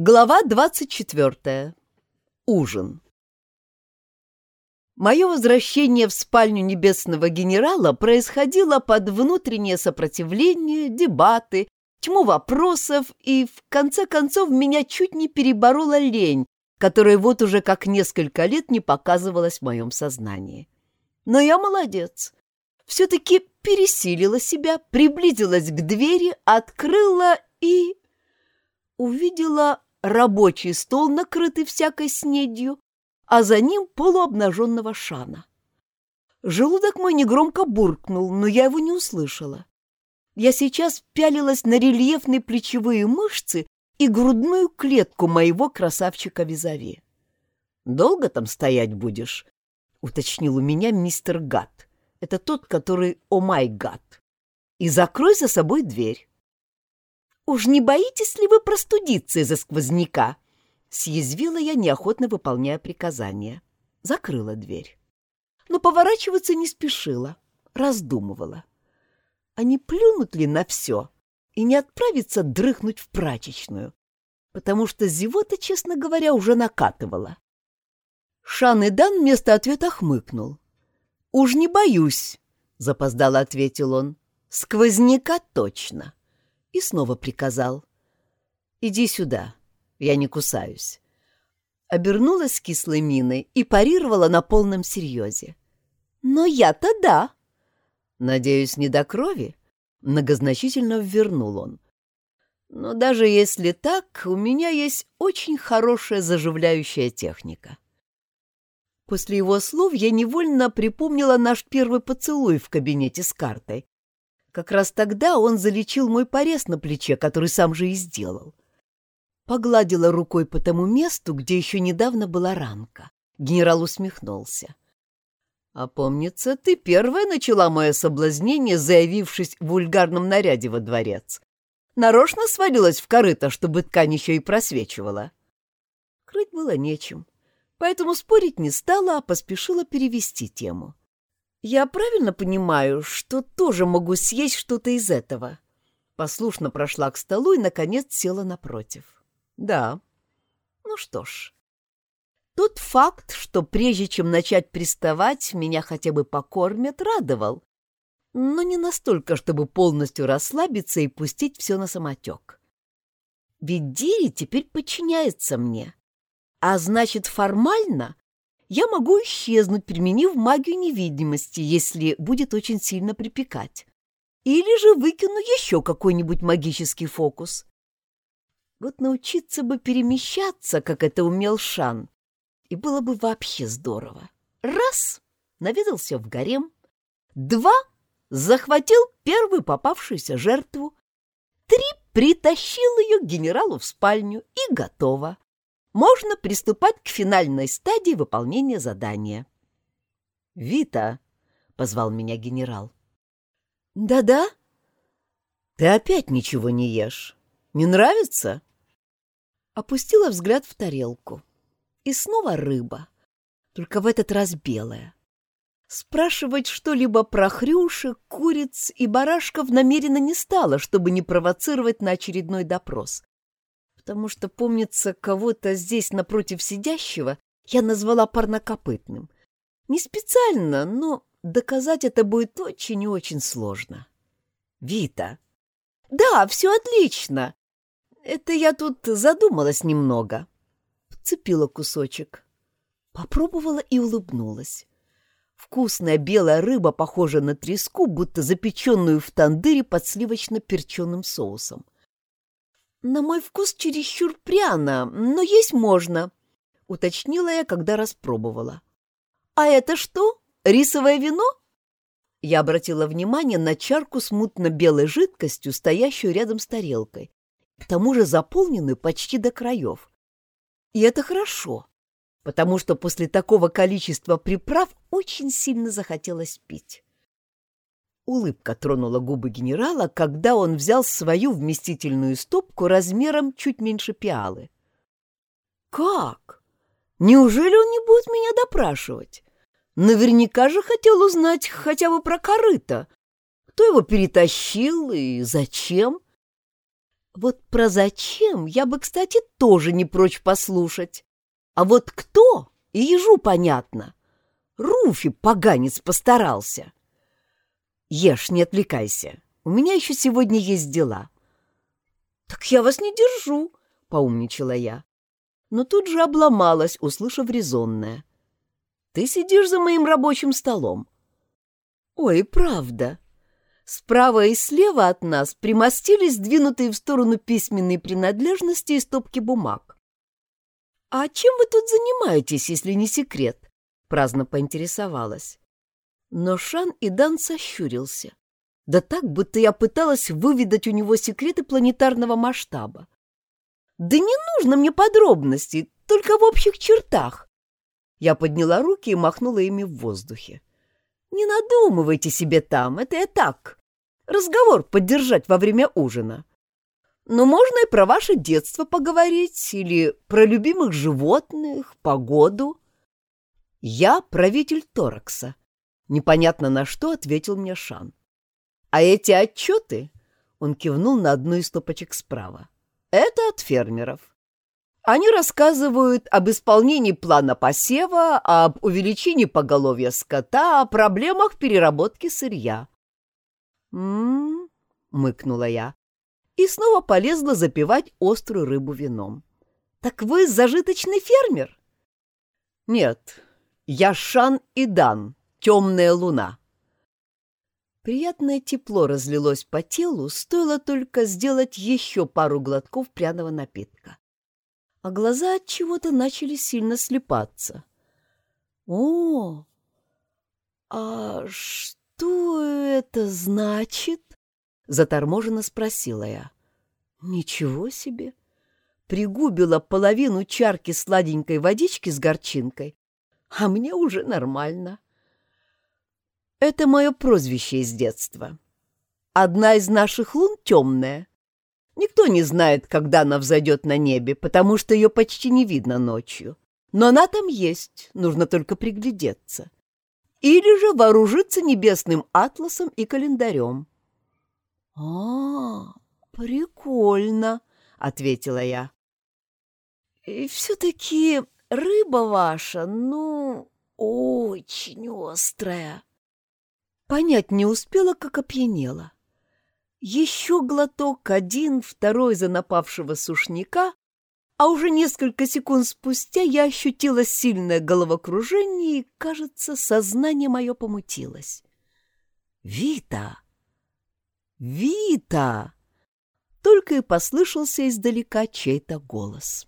Глава 24. Ужин. Мое возвращение в спальню небесного генерала происходило под внутреннее сопротивление, дебаты, тьму вопросов, и в конце концов меня чуть не переборола лень, которая вот уже как несколько лет не показывалась в моем сознании. Но я молодец. Все-таки пересилила себя, приблизилась к двери, открыла и... увидела рабочий стол, накрытый всякой снедью, а за ним полуобнаженного Шана. Желудок мой негромко буркнул, но я его не услышала. Я сейчас пялилась на рельефные плечевые мышцы и грудную клетку моего красавчика Визави. «Долго там стоять будешь?» — уточнил у меня мистер Гат. Это тот, который «О май гад». «И закрой за собой дверь». «Уж не боитесь ли вы простудиться из-за сквозняка?» Съязвила я, неохотно выполняя приказание. Закрыла дверь. Но поворачиваться не спешила, раздумывала. А не плюнут ли на все и не отправиться дрыхнуть в прачечную? Потому что зевота, честно говоря, уже накатывала. Шан и Дан вместо ответа хмыкнул. «Уж не боюсь», — запоздало ответил он. «Сквозняка точно» и снова приказал. «Иди сюда, я не кусаюсь». Обернулась с кислой миной и парировала на полном серьезе. «Но я-то да». «Надеюсь, не до крови?» — многозначительно ввернул он. «Но даже если так, у меня есть очень хорошая заживляющая техника». После его слов я невольно припомнила наш первый поцелуй в кабинете с картой, как раз тогда он залечил мой порез на плече, который сам же и сделал. Погладила рукой по тому месту, где еще недавно была ранка. Генерал усмехнулся. «А помнится, ты первая начала мое соблазнение, заявившись в вульгарном наряде во дворец. Нарочно свалилась в корыто, чтобы ткань еще и просвечивала». Крыть было нечем, поэтому спорить не стала, а поспешила перевести тему. «Я правильно понимаю, что тоже могу съесть что-то из этого?» Послушно прошла к столу и, наконец, села напротив. «Да». «Ну что ж, тот факт, что прежде чем начать приставать, меня хотя бы покормят, радовал, но не настолько, чтобы полностью расслабиться и пустить все на самотек. Ведь Дири теперь подчиняется мне, а значит, формально я могу исчезнуть, применив магию невидимости, если будет очень сильно припекать. Или же выкину еще какой-нибудь магический фокус. Вот научиться бы перемещаться, как это умел Шан, и было бы вообще здорово. Раз — наведался в гарем. Два — захватил первую попавшуюся жертву. Три — притащил ее к генералу в спальню и готово можно приступать к финальной стадии выполнения задания. «Вита!» — позвал меня генерал. «Да-да?» «Ты опять ничего не ешь. Не нравится?» Опустила взгляд в тарелку. И снова рыба, только в этот раз белая. Спрашивать что-либо про хрюшек, куриц и барашков намеренно не стала, чтобы не провоцировать на очередной допрос потому что, помнится, кого-то здесь напротив сидящего я назвала парнокопытным. Не специально, но доказать это будет очень и очень сложно. Вита. Да, все отлично. Это я тут задумалась немного. Вцепила кусочек. Попробовала и улыбнулась. Вкусная белая рыба похожа на треску, будто запеченную в тандыре под сливочно-перченым соусом. «На мой вкус чересчур пряно, но есть можно», — уточнила я, когда распробовала. «А это что? Рисовое вино?» Я обратила внимание на чарку с мутно-белой жидкостью, стоящую рядом с тарелкой, к тому же заполненную почти до краев. И это хорошо, потому что после такого количества приправ очень сильно захотелось пить. Улыбка тронула губы генерала, когда он взял свою вместительную стопку размером чуть меньше пиалы. «Как? Неужели он не будет меня допрашивать? Наверняка же хотел узнать хотя бы про корыто. Кто его перетащил и зачем?» Вот про зачем я бы, кстати, тоже не прочь послушать. А вот кто, и ежу понятно. Руфи, поганец, постарался. Ешь, не отвлекайся. У меня еще сегодня есть дела. Так я вас не держу, поумничала я. Но тут же обломалась, услышав резонное. Ты сидишь за моим рабочим столом. Ой, правда. Справа и слева от нас примостились сдвинутые в сторону письменные принадлежности и стопки бумаг. «А чем вы тут занимаетесь, если не секрет?» — праздно поинтересовалась. Но Шан и Дан сощурился. Да так, будто я пыталась выведать у него секреты планетарного масштаба. «Да не нужно мне подробностей, только в общих чертах!» Я подняла руки и махнула ими в воздухе. «Не надумывайте себе там, это я так, разговор поддержать во время ужина. Но можно и про ваше детство поговорить, или про любимых животных, погоду. Я правитель Торакса. Непонятно на что ответил мне Шан. А эти отчеты, он кивнул на одну из стопочек справа, это от фермеров. Они рассказывают об исполнении плана посева, об увеличении поголовья скота, о проблемах переработки сырья. «М-м-м», мыкнула я и снова полезла запивать острую рыбу вином. «Так вы зажиточный фермер?» «Нет, я Шан и Дан, темная луна». Приятное тепло разлилось по телу, стоило только сделать еще пару глотков пряного напитка. А глаза от чего-то начали сильно слепаться. «О, а что?» «Что это значит?» — заторможенно спросила я. «Ничего себе!» Пригубила половину чарки сладенькой водички с горчинкой, а мне уже нормально. Это мое прозвище из детства. Одна из наших лун темная. Никто не знает, когда она взойдет на небе, потому что ее почти не видно ночью. Но она там есть, нужно только приглядеться или же вооружиться небесным атласом и календарем. — А, прикольно, — ответила я. — И все-таки рыба ваша, ну, очень острая. Понять не успела, как опьянела. Еще глоток один, второй за напавшего сушняка, а уже несколько секунд спустя я ощутила сильное головокружение, и, кажется, сознание мое помутилось. «Вита! Вита!» Только и послышался издалека чей-то голос.